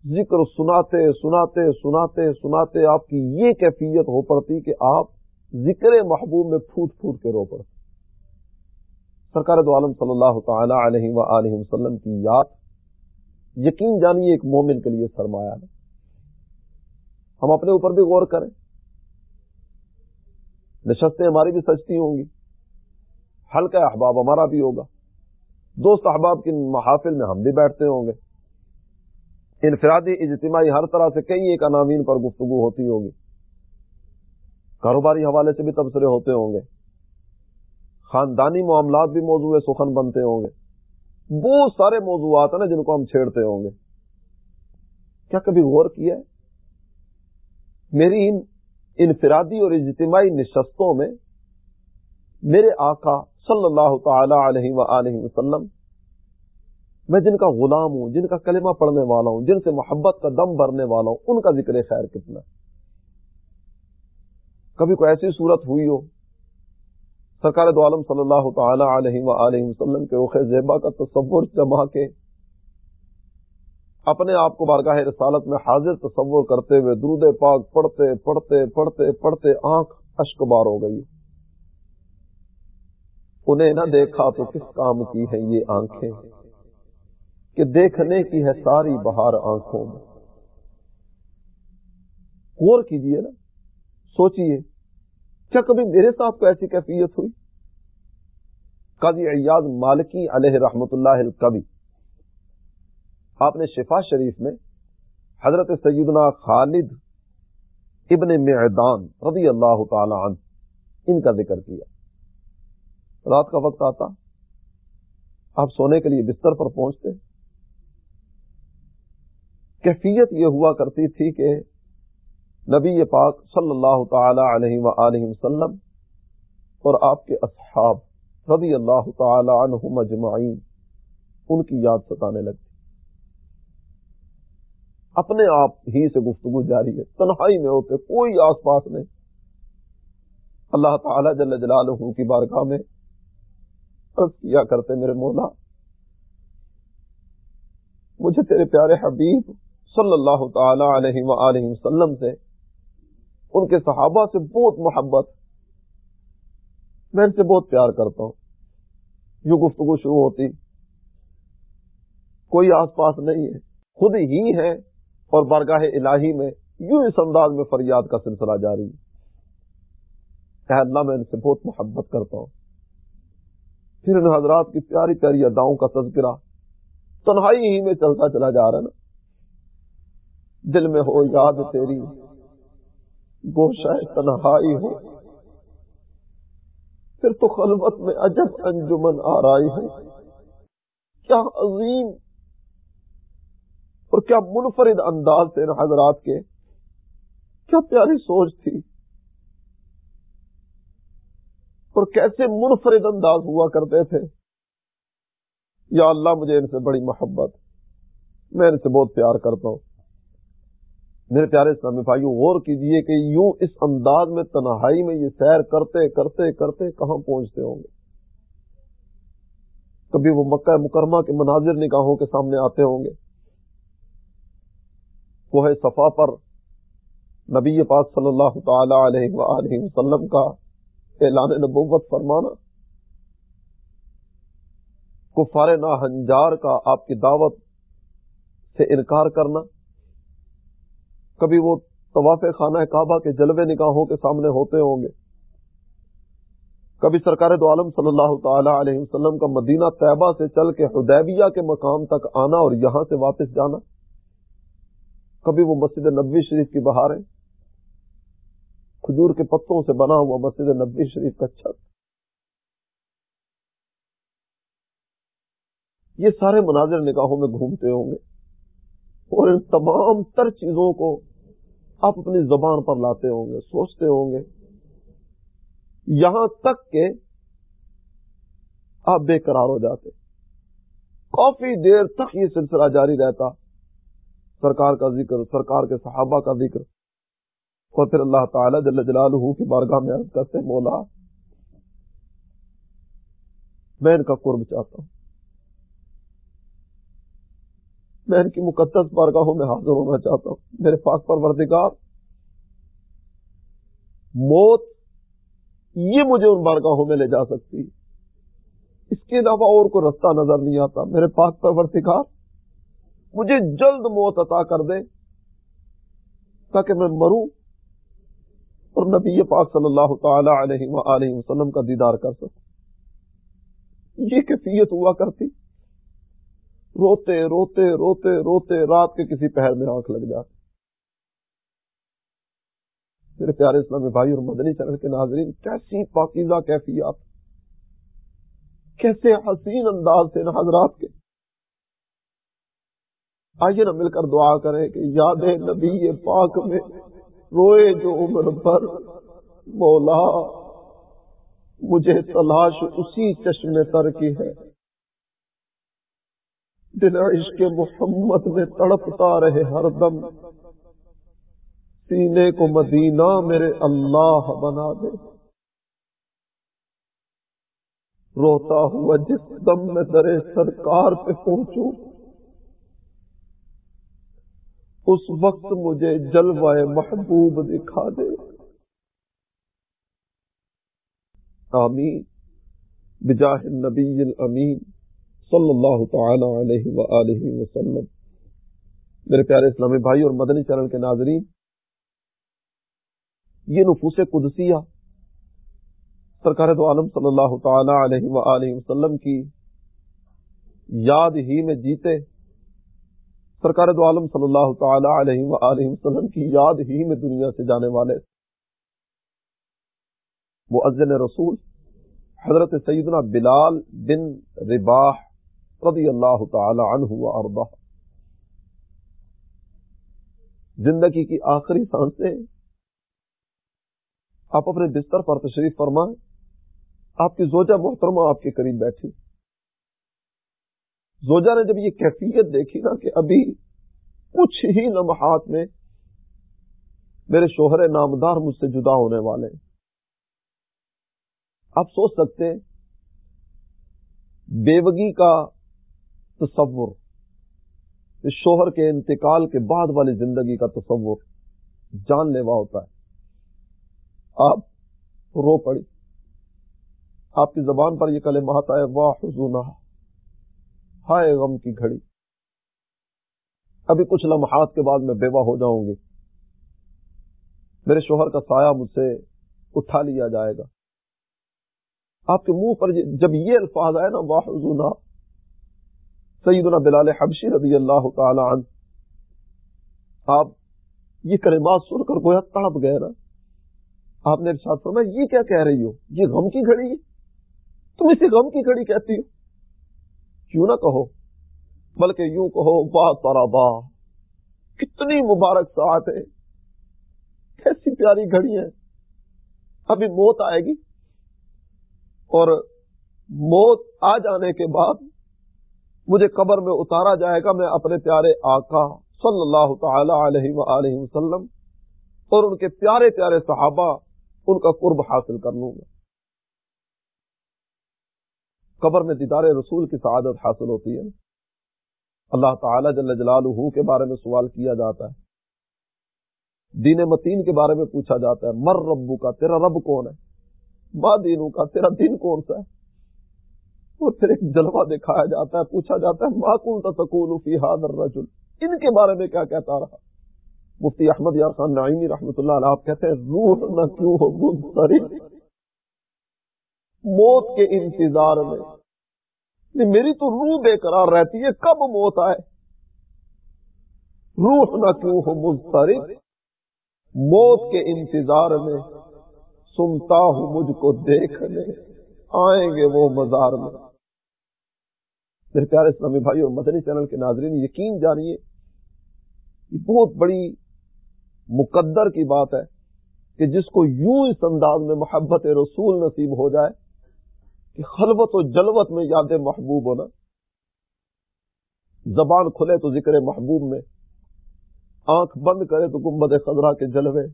ذکر سناتے سناتے سناتے سناتے آپ کی یہ کیفیت ہو پڑتی کہ آپ ذکر محبوب میں پھوٹ پھوٹ کے رو پڑتے۔ سرکار دو عالم صلی اللہ تعالی علیہ وآلہ وسلم کی یاد یقین جانیے ایک مومن کے لیے سرمایہ ہے۔ ہم اپنے اوپر بھی غور کریں۔ نشستیں ہماری بھی سجتی ہوں گی۔ ہلکا احباب ہمارا بھی ہوگا۔ دوست احباب کی محافل میں ہم بھی بیٹھتے ہوں گے۔ انفرادی اجتماعی ہر طرح سے کئی ایک انامین پر گفتگو ہوتی ہوگی۔ کاروباری حوالے سے بھی تبصرے ہوتے ہوں گے۔ خاندانی معاملات بھی موضوع سخن بنتے ہوں گے۔ بہت سارے موضوعات ہیں نا جن کو ہم چھیڑتے ہوں گے۔ کیا کبھی غور کیا ہے؟ میری ان انفرادی اور اجتماعی نشستوں میں میرے آقا صلی اللہ تعالی علیہ وآلہ وسلم، میں جن کا غلام ہوں، جن کا کلمہ پڑھنے والا ہوں، جن سے محبت کا دم بھرنے والا ہوں، ان کا ذکر خیر کتنا کبھی کوئی ایسی صورت ہوئی ہو، سرکار دو عالم صلی اللہ تعالی علیہ وآلہ وسلم کے رخ زیبا کا تصور جما کے اپنے آپ کو بارگاہ رسالت میں حاضر تصور کرتے ہوئے درود پاک پڑھتے پڑھتے پڑھتے پڑھتے آنکھ اشک بار ہو گئی انہیں نہ دیکھا تو کس کام کی ہے یہ آنکھیں؟ کہ دیکھنے کی ہے ساری بہار آنکھوں میں۔ غور کیجیے نا، سوچئے کیا کبھی میرے ساتھ کو ایسی کیفیت ہوئی؟ قاضی ایاز مالکی علیہ رحمت اللہ کبھی آپ نے شفا شریف میں حضرت سیدنا خالد ابن معدان رضی اللہ تعالی عنہ، ان کا ذکر کیا۔ رات کا وقت آتا، آپ سونے کے لیے بستر پر پہنچتے۔ کیفیت یہ ہوا کرتی تھی کہ نبی پاک صلی اللہ تعالی علیہ وآلہ وسلم اور آپ کے اصحاب رضی اللہ تعالی عنہ مجمعین ان کی یاد ستانے لگتی اپنے آپ ہی سے گفتگو جاری ہے، تنہائی میں ہوتے کوئی آس پاس نہیں۔ اللہ تعالی جل جلالہ کی بارگاہ میں کیا کرتے میرے مولا؟ مجھے تیرے پیارے حبیب صلی اللہ تعالی علیہ وآلہ وسلم سے، ان کے صحابہ سے بہت محبت۔ میں ان سے بہت پیار کرتا ہوں۔ یوں گفتگو شروع ہوتی، کوئی آس پاس نہیں ہے۔ خود ہی ہے اور برگاہ الہی میں یوں اس انداز میں فریاد کا سلسلہ جاری۔ ہے اللہ، میں ان سے بہت محبت کرتا ہوں۔ پھر ان حضرات کی پیاری پیاری اداؤں کا تذکرہ تنہائی ہی میں چلتا چلا جا رہا نا۔ دل میں ہو یاد تیری، گوشہ تنہائی ہو۔ پھر تو خلوت میں عجب انجمن آ رہی ہے۔ کیا عظیم اور کیا منفرد انداز تھے حضرات کے۔ کیا پیاری سوچ تھی۔ اور کیسے منفرد انداز ہوا کرتے تھے۔ یا اللہ، مجھے ان سے بڑی محبت، میں ان سے بہت پیار کرتا ہوں۔ میرے پیارے اسلامی بھائیوں، غور کیجیے کہ یوں اس انداز میں، تنہائی میں یہ سیر کرتے کرتے کرتے کہاں پہنچتے ہوں گے؟ کبھی وہ مکہ مکرمہ کے مناظر نگاہوں کے سامنے آتے ہوں گے۔ وہ ہے صفا پر نبی پاک صلی اللہ تعالی علیہ وآلہ وسلم کا اعلان نبوت فرمانا، کفار ناہنجار کا آپ کی دعوت سے انکار کرنا، کبھی وہ طواف خانہ کعبہ کے جلوے نگاہوں کے سامنے ہوتے ہوں گے، کبھی سرکار دو عالم صلی اللہ تعالی علیہ وسلم کا مدینہ طیبہ سے چل کے حدیبیہ کے مقام تک آنا اور یہاں سے واپس جانا، کبھی وہ مسجد نبوی شریف کی بہاریں کھجور کے پتوں سے بنا ہوا مسجد نبوی شریف کا چھت۔ یہ سارے مناظر نگاہوں میں گھومتے ہوں گے اور ان تمام تر چیزوں کو آپ اپنی زبان پر لاتے ہوں گے، سوچتے ہوں گے۔ یہاں تک کہ آپ بے قرار ہو جاتے۔ کافی دیر تک یہ سلسلہ جاری رہتا۔ سرکار کا ذکر، سرکار کے صحابہ کا ذکر۔ اور پھر اللہ تعالی جل جلالہ کی بارگاہ میں عرض کرتے مولا، میں ان کا قرب چاہتا ہوں۔ میں ان کی مقدس بارگاہوں میں حاضر ہونا چاہتا ہوں۔ میرے پاک پر وردگار موت یہ مجھے ان بارگاہوں میں لے جا سکتی۔ اس کے علاوہ اور کوئی رستہ نظر نہیں آتا۔ میرے پاک پر وردگار مجھے جلد موت عطا کر دے تاکہ میں مروں۔ اور نبی پاک صلی اللہ تعالی علیہ وآلہ وسلم کا دیدار کر سکوں۔ یہ کیفیت ہوا کرتی۔ روتے روتے روتے روتے، رات کے کسی پہر میں آنکھ لگ جاتی۔ میرے پیارے اسلامی بھائی اور مدنی چینل کے ناظرین، کیسی پاکیزہ کیفیات۔ کیسے حسین انداز تھے نا حضرات کے۔ آئیے نا مل کر دعا کریں کہ یاد نبی پاک میں روئے جو عمر پر، مولا، مجھے تلاش اسی چشم تر کی ہے۔ دل عشق محمد میں تڑپتا رہے ہر دم۔ سینے کو مدینہ میرے اللہ بنا دے۔ روتا ہوا جس دم میں درے سرکار پہ پہنچوں۔ اس وقت مجھے جلوائے محبوب دکھا دے۔ آمین۔ بجاہ النبی الامین صلی اللہ تعالی علیہ وآلہ وسلم۔ میرے پیارے اسلامی بھائی اور مدنی چینل کے ناظرین، یہ نفوس قدسیہ سرکار دو عالم صلی اللہ تعالی علیہ وآلہ وسلم کی یاد ہی میں جیتے سرکار دو عالم صلی اللہ تعالی علیہ وآلہ وسلم کی یاد ہی میں دنیا سے جانے والے معزن رسول حضرت سیدنا بلال بن رباح رضی اللہ تعالی عنہ و زندگی کی آخری سانسیں۔ آپ اپنے بستر پر تشریف فرمائیں۔ آپ کی زوجہ محترمہ آپ کے قریب بیٹھی۔ زوجہ نے جب یہ کیفیت دیکھی نا کہ ابھی کچھ ہی لمحات میں میرے شوہر نامدار مجھ سے جدا ہونے والے آپ سوچ سکتے بیوگی کا تصور شوہر کے انتقال کے بعد والی زندگی کا تصور جان لیوا ہوتا ہے۔ آپ رو پڑی۔ آپ کی زبان پر یہ کلمات آئے واہ حضونہ ہائے غم کی گھڑی۔ ابھی کچھ لمحات کے بعد میں بیوہ ہو جاؤں گی۔ میرے شوہر کا سایہ مجھ سے اٹھا لیا جائے گا۔ آپ کے منہ پر جب یہ الفاظ آئے نا واہ حضونہ سیدنا بلال حبشی رضی اللہ تعالی عنہ، آپ یہ کلمات سن کر گویا تڑپ گئے نا۔ آپ نے ارشاد فرمایا، یہ کیا کہہ رہی ہو؟ یہ غم کی گھڑی ہے۔ تم اسے غم کی گھڑی کہتی ہو۔ کیوں نہ کہو، بلکہ یوں کہو، با تارا با۔ کتنی مبارک ساتھ ہے۔ کیسی پیاری گھڑی ہے۔ ابھی موت آئے گی۔ اور موت آ جانے کے بعد مجھے قبر میں اتارا جائے گا، میں اپنے پیارے آقا صلی اللہ تعالی علیہ وآلہ وسلم اور ان کے پیارے پیارے صحابہ ان کا قرب حاصل کر لوں گا۔ قبر میں دیدار رسول کی سعادت حاصل ہوتی ہے۔ اللہ تعالی جل جلالہ کے بارے میں سوال کیا جاتا ہے۔ دین متین کے بارے میں پوچھا جاتا ہے، مر ربو کا تیرا رب کون ہے؟ ماں دینوں کا تیرا دین کون سا ہے؟ اور پھر ایک جلوہ دکھایا جاتا ہے، پوچھا جاتا ہے معقول تقول فی حاضر رجل ان کے بارے میں کیا کہتا رہا؟ مفتی احمد یار خان نعیمی رحمۃ اللہ علیہ، آپ کہتے ہیں، روح نہ کیوں ہو، منصرف۔ موت کے انتظار میں۔ میری تو روح بے قرار رہتی ہے، کب موت آئے؟ روح نہ کیوں ہو مسترد موت کے انتظار میں سنتا ہوں مجھ کو دیکھنے، آئیں گے وہ مزار میں۔ میرے پیارے اسلامی بھائی اور مدنی چینل کے ناظرین، یقین جانیے، یہ بہت بڑی مقدر کی بات ہے کہ جس کو یوں اس انداز میں محبت رسول نصیب ہو جائے کہ خلوت و جلوت میں یاد محبوب ہونا۔ زبان کھلے تو ذکر محبوب میں، آنکھ بند کرے تو گمبد خزرہ کے جلوے۔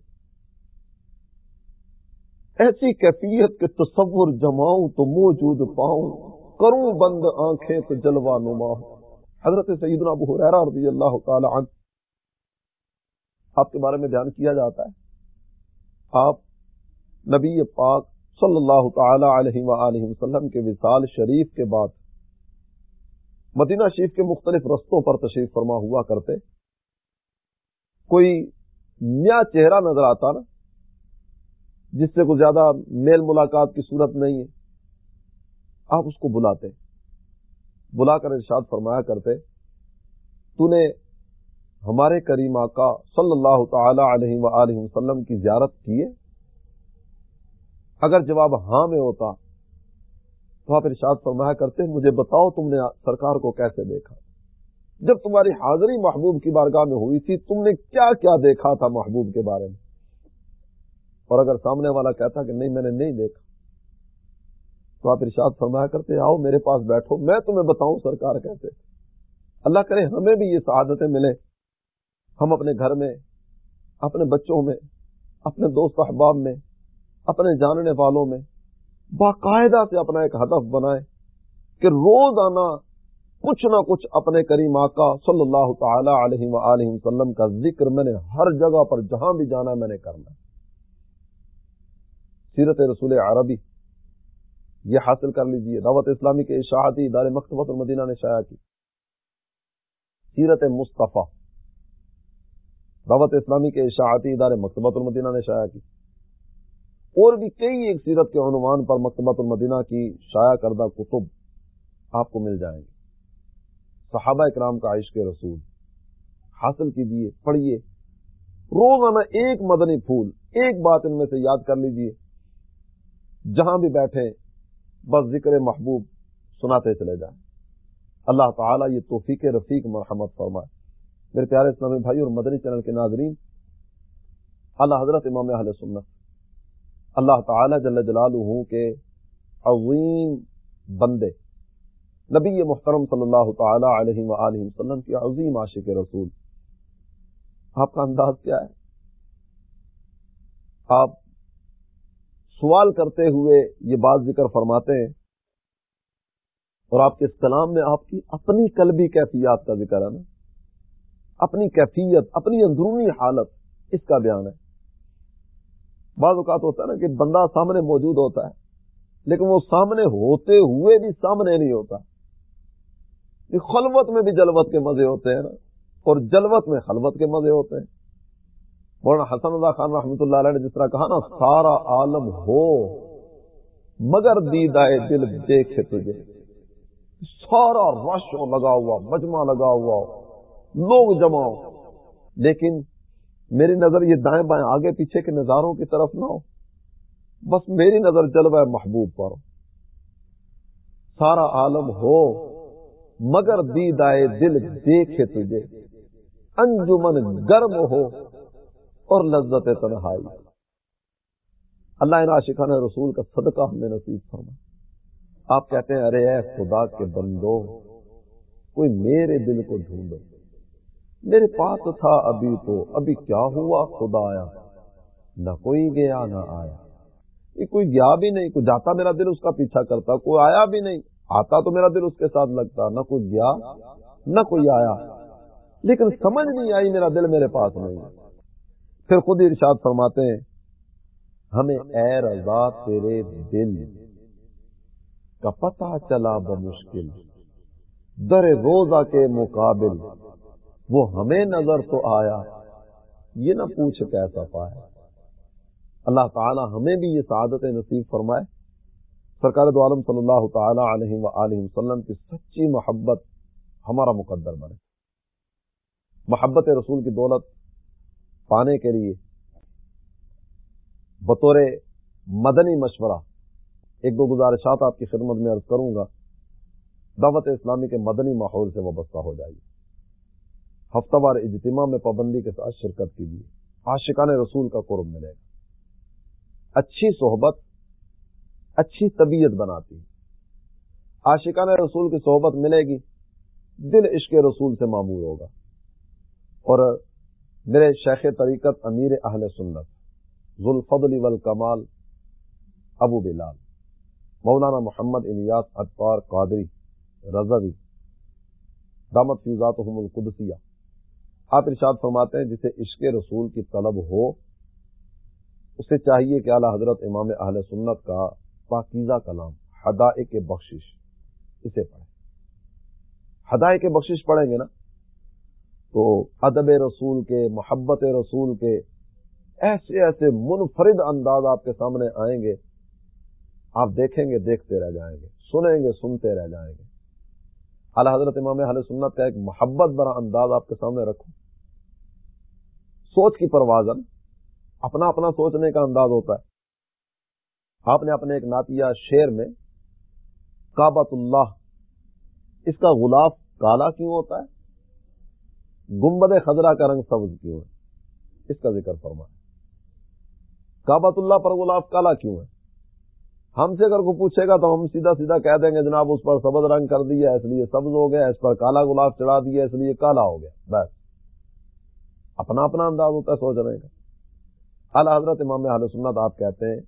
ایسی کیفیت کے تصور جماؤں تو موجود پاؤں۔ کروں بند آنکھیں تو جلوہ نما۔ حضرت سیدنا ابو حریرہ رضی اللہ تعالی عنہ۔ آپ کے بارے میں بیان کیا جاتا ہے؟ آپ نبی پاک صلی اللہ تعالی علیہ وآلہ وسلم کے وصال شریف کے بعد مدینہ شریف کے مختلف رستوں پر تشریف فرما ہوا کرتے، کوئی نیا چہرہ نظر آتا نا، جس سے کچھ زیادہ میل ملاقات کی صورت نہیں ہے، آپ اس کو بلاتے۔ بلا کر ارشاد فرمایا کرتے، تو نے ہمارے کریم آقا صلی اللہ تعالی علیہ وآلہ وسلم کی زیارت کی ہے۔ اگر جواب ہاں میں ہوتا تو آپ ارشاد فرمایا کرتے، مجھے بتاؤ تم نے سرکار کو کیسے دیکھا؟ جب تمہاری حاضری محبوب کی بارگاہ میں ہوئی تھی، تم نے کیا کیا دیکھا تھا محبوب کے بارے میں؟ اور اگر سامنے والا کہتا کہ نہیں، میں نے نہیں دیکھا، تو آپ ارشاد فرمایا کرتے، آؤ میرے پاس بیٹھو، میں تمہیں بتاؤں سرکار کہتے اللہ کرے ہمیں بھی یہ سعادتیں ملے ہم اپنے گھر میں، اپنے بچوں میں، اپنے دوست احباب میں اپنے جاننے والوں میں باقاعدہ سے اپنا ایک ہدف بنائے کہ روزانہ کچھ نہ کچھ اپنے کریم آقا صلی اللہ تعالی علیہ وآلہ وسلم کا ذکر میں نے ہر جگہ پر جہاں بھی جانا میں نے کرنا سیرت رسول عربی، یہ حاصل کر لیجیے۔ دعوت اسلامی کے اشاعتی ادارے مکتبۃ المدینہ نے شائع کی۔ سیرت مصطفیٰ، دعوت اسلامی کے اشاعتی ادارے مکتبۃ المدینہ نے شائع کی۔ اور بھی کئی ایک سیرت کے عنوان پر مکتبۃ المدینہ کی شائع کردہ کتب آپ کو مل جائیں گے۔ صحابہ اکرام کا عشق رسول، حاصل کیجیے پڑھیے روزانہ ایک مدنی پھول، ایک بات ان میں سے یاد کر لیجیے جہاں بھی بیٹھے، بس ذکر محبوب سناتے چلے جائیں۔ اللہ تعالیٰ یہ توفیق رفیق مرحمت فرمائے۔ میرے پیارے اسلامی بھائی اور مدنی چینل کے ناظرین، اللہ حضرت امام اہل سنت اللہ تعالی جل جلالہ کے عظیم بندے، نبی محترم صلی اللہ تعالی علیہ وآلہ وسلم کی عظیم عاشق رسول۔ آپ کا انداز کیا ہے؟ آپ سوال کرتے ہوئے یہ بات ذکر فرماتے ہیں اور آپ کے اسلام میں آپ کی اپنی قلبی کیفیات کا ذکر ہے نا۔ اپنی کیفیت، اپنی اندرونی حالت، اس کا بیان ہے۔ بعض اوقات ہوتا ہے نا کہ بندہ سامنے موجود ہوتا ہے، لیکن وہ سامنے ہوتے ہوئے بھی سامنے نہیں ہوتا۔ خلوت میں بھی جلوت کے مزے ہوتے ہیں نا، اور جلوت میں خلوت کے مزے ہوتے ہیں۔ مولانا حسن اللہ خان رحمۃ اللہ علیہ نے جس طرح کہا نا، سارا عالم ہو، مگر دیدائے دل دیکھے تجھے۔ سارا رش لگا ہوا، مجمع لگا ہوا، لوگ جمع لیکن میری نظر یہ دائیں بائیں آگے پیچھے کے نظاروں کی طرف نہ ہو۔ بس میری نظر جلوہ محبوب پر سارا عالم ہو، مگر دیدائے دل دیکھے تجھے۔ انجمن گرم ہو اور لذت تنہائی۔ اللہ ان عاشقان رسول کا صدقہ ہمیں نصیب فرما آپ کہتے ہیں، ارے اے خدا کے بندو، کوئی میرے دل کو ڈھونڈو۔ میرے پاس تھا ابھی تو، ابھی کیا ہوا؟ خدا آیا۔ نہ کوئی گیا، نہ آیا۔ یہ کوئی گیا بھی نہیں، کوئی جاتا میرا دل اس کا پیچھا کرتا، کوئی آیا بھی نہیں۔ آتا تو میرا دل اس کے ساتھ لگتا، نہ کوئی گیا، نہ کوئی آیا۔ لیکن سمجھ نہیں آئی میرا دل میرے پاس نہیں۔ پھر خود ارشاد فرماتے ہیں، ہمیں اے رضا تیرے دل کا پتہ چلا بمشکل، در روزہ کے مقابل وہ ہمیں نظر تو آیا، یہ نہ پوچھ کیسا پایا۔ اللہ تعالی ہمیں بھی یہ سعادت نصیب فرمائے۔ سرکار دو عالم صلی اللہ تعالی علیہ وآلہ وسلم کی سچی محبت ہمارا مقدر بنے۔ محبت رسول کی دولت پانے کے لیے بطور مدنی مشورہ، ایک دو گزارشات آپ کی خدمت میں عرض کروں گا۔ دعوت اسلامی کے مدنی ماحول سے وابستہ ہو جائیے۔ ہفتہ وار اجتماع میں پابندی کے ساتھ شرکت کیجیے۔ عاشقان رسول کا قرب ملے گا۔ اچھی صحبت، اچھی طبیعت بناتی عاشقان رسول کی صحبت ملے گی، دل عشق رسول سے معمول ہوگا۔ اور میرے شیخ طریقت امیر اہل سنت، ذوالفضل والکمال ابو بلال، مولانا محمد الیاس اطوار قادری، رضوی، دامت فیضات القدسیہ آپ ارشاد فرماتے ہیں جسے عشق رسول کی طلب ہو، اسے چاہیے کہ اعلی حضرت امام اہل سنت کا پاکیزہ کلام ہدائے کے بخشش، اسے پڑھیں۔ ہدائے کے بخشش پڑھیں گے نا؟ تو ادب رسول کے، محبت رسول کے ایسے ایسے منفرد انداز آپ کے سامنے آئیں گے، آپ دیکھیں گے، دیکھتے رہ جائیں گے، سنیں گے، سنتے رہ جائیں گے۔ اعلی حضرت امام حل سنت کا ایک محبت بڑا انداز آپ کے سامنے رکھو سوچ کی پروازن، اپنا اپنا سوچنے کا انداز ہوتا ہے۔ آپ نے اپنے ایک ناتیہ شیر میں کابت اللہ، اس کا غلاف کالا کیوں ہوتا ہے؟ گمبد خزرہ کا رنگ سبز کیوں ہے؟ اس کا ذکر فرما کابت اللہ پر غلاف کالا کیوں ہے؟ ہم سے اگر کوئی پوچھے گا تو ہم سیدھا سیدھا کہہ دیں گے، جناب، اس پر سبز رنگ کر دیا، اس لیے سبز ہو گیا، اس پر کالا گلاب چڑھا دیا، اس لیے کالا ہو گیا، بس۔ اپنا اپنا انداز ہوتا ہے سوچنے کا۔ اعلی حضرت امام حال سنت آپ کہتے ہیں،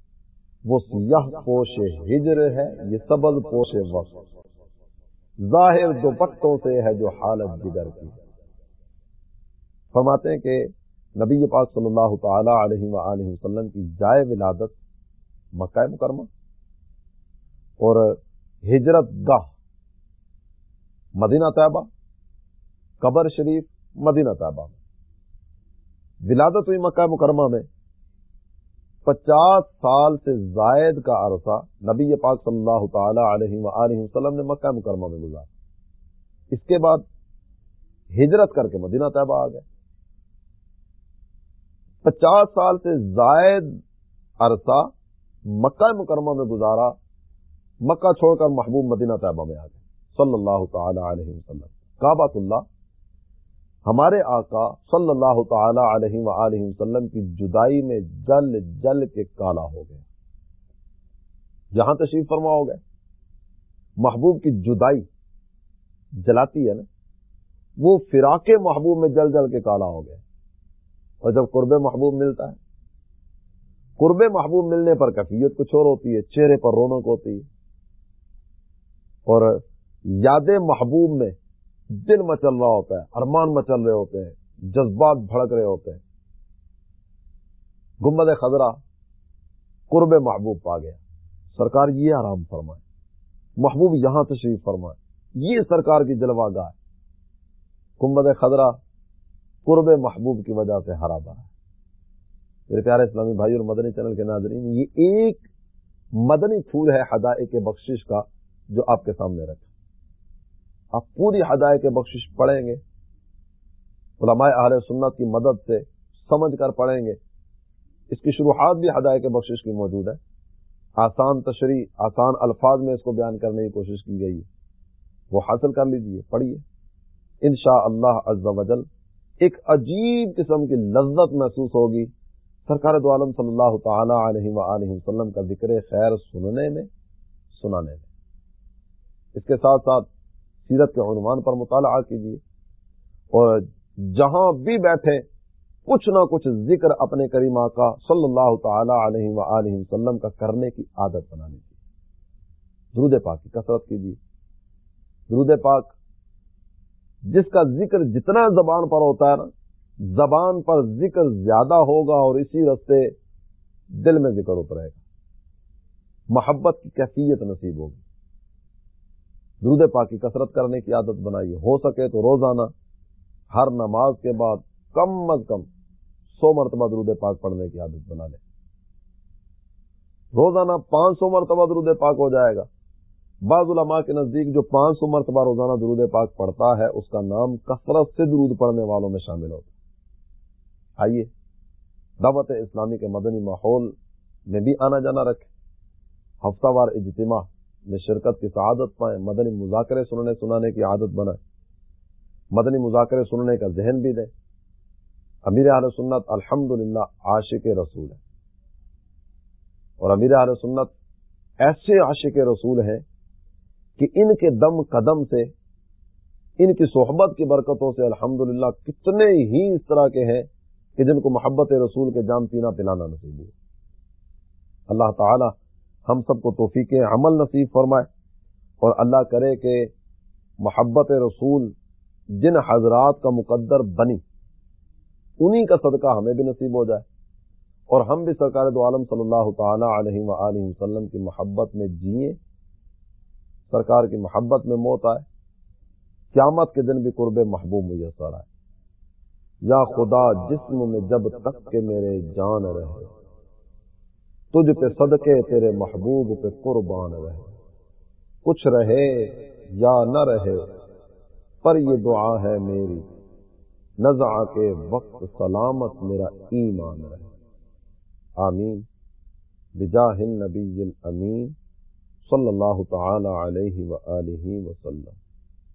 وہ سیاہ پوش ہجر ہے، یہ سبز پوش وقت۔ ظاہر دوپٹوں سے ہے جو حالت جگر کی۔ فرماتے ہیں کہ نبی پاک صلی اللہ تعالی علیہ وآلہ وسلم کی جائے ولادت مکہ مکرمہ۔ اور ہجرت گاہ، مدینہ طیبہ، قبر شریف، مدینہ طیبہ میں۔ ولادت ہوئی مکہ مکرمہ میں پچاس سال سے زائد کا عرصہ نبی پاک صلی اللہ تعالی علیہ وآلہ وسلم نے مکہ مکرمہ میں گزارا۔ اس کے بعد ہجرت کر کے مدینہ طیبہ آ گئے۔ پچاس سال سے زائد عرصہ مکہ مکرمہ میں گزارا۔ مکہ چھوڑ کر محبوب مدینہ طیبہ میں آ گئے۔ صلی اللہ تعالی علیہ وسلم۔ کعبۃ اللہ۔ ہمارے آقا صلی اللہ تعالی علیہ وآلہ وسلم کی جدائی میں جل جل کے کالا ہو گیا جہاں تشریف فرما ہو گئے۔ محبوب کی جدائی جلاتی ہے نا، وہ فراق محبوب میں جل جل کے کالا ہو گیا اور جب قرب محبوب ملتا ہے، قرب محبوب ملنے پر کفیت کچھ اور ہوتی ہے، چہرے پر رونق ہوتی ہے۔ اور یاد محبوب میں دل مچل رہا ہوتا ہے، ارمان مچل رہے ہوتے ہیں، جذبات بھڑک رہے ہوتے ہیں۔ گمبد خزرہ قرب محبوب پا گیا۔ سرکار یہ آرام فرمائے، محبوب یہاں تشریف فرمائے۔ یہ سرکار کی جلوہ گاہ گمبد خزرہ قرب محبوب کی وجہ سے ہرا بھرا ہے۔ میرے پیارے اسلامی بھائی اور مدنی چینل کے ناظرین، یہ ایک مدنی پھول ہے ہدائے کے بخشش کا۔ جو آپ کے سامنے رکھا آپ پوری ہدایت کے بخشش پڑھیں گے۔ علماء اہل سنت کی مدد سے سمجھ کر پڑھیں گے۔ اس کی شروحات بھی ہدایت کے بخشش کی موجود ہے۔ آسان تشریح، آسان الفاظ میں اس کو بیان کرنے کی کوشش کی گئی ہے۔ وہ حاصل کر لیجیے پڑھیے ان شاء اللہ وجل ایک عجیب قسم کی لذت محسوس ہوگی۔ سرکار دو عالم صلی اللہ تعالی علیہ وآلہ وسلم کا ذکر خیر سننے میں، سنانے میں۔ اس کے ساتھ ساتھ سیرت کے عنوان پر مطالعہ کیجیے۔ اور جہاں بھی بیٹھے کچھ نہ کچھ ذکر اپنے کریم آقا صلی اللہ تعالی علیہ وآلہ وسلم کا کرنے کی عادت بنا لیجیے درود پاک کی کثرت کیجیے۔ درود پاک، جس کا ذکر جتنا زبان پر ہوتا ہے نا، زبان پر ذکر زیادہ ہوگا اور اسی رستے دل میں ذکر اترے گا۔ محبت کی کیفیت نصیب ہوگی۔ درود پاک کی کثرت کرنے کی عادت بنائیے ہو سکے تو روزانہ ہر نماز کے بعد کم از کم سو مرتبہ درود پاک پڑھنے کی عادت بنا لیں روزانہ پانچ سو مرتبہ درود پاک ہو جائے گا۔ بعض علماء کے نزدیک جو پانچ سو مرتبہ روزانہ درود پاک پڑھتا ہے، اس کا نام کثرت سے درود پڑھنے والوں میں شامل ہوتا آئیے، دعوت اسلامی کے مدنی ماحول میں بھی آنا جانا رکھے ہفتہ وار اجتماع میں شرکت کی سعادت پائیں، مدنی مذاکرے سننے سنانے کی عادت بنائیں۔ مدنی مذاکرے سننے کا ذہن بھی دیں۔ امیر اہل سنت الحمد للہ عاشق رسول ہے اور امیر اہل سنت ایسے عاشق رسول ہیں کہ ان کے دم قدم سے، ان کی صحبت کی برکتوں سے الحمدللہ کتنے ہی اس طرح کے ہیں کہ جن کو محبت رسول کے جام پینا پلانا نصیب ہو اللہ تعالی ہم سب کو توفیق عمل نصیب فرمائے اور اللہ کرے کہ محبت رسول جن حضرات کا مقدر بنی، انہی کا صدقہ ہمیں بھی نصیب ہو جائے۔ اور ہم بھی سرکار دو عالم صلی اللہ تعالی علیہ وآلہ وسلم کی محبت میں جئیں، سرکار کی محبت میں موت آئے، قیامت کے دن بھی قرب محبوب میسر آئے۔ یا خدا جسم میں جب تک کہ میرے جان رہے۔ تجھ پہ صدقے تیرے محبوب پہ قربان رہے۔ کچھ رہے یا نہ رہے، پر یہ دعا ہے میری۔ نزع کے وقت سلامت میرا ایمان رہے۔ آمین۔ بجاہ النبی الامین صلی اللہ تعالی علیہ وآلہ وسلم۔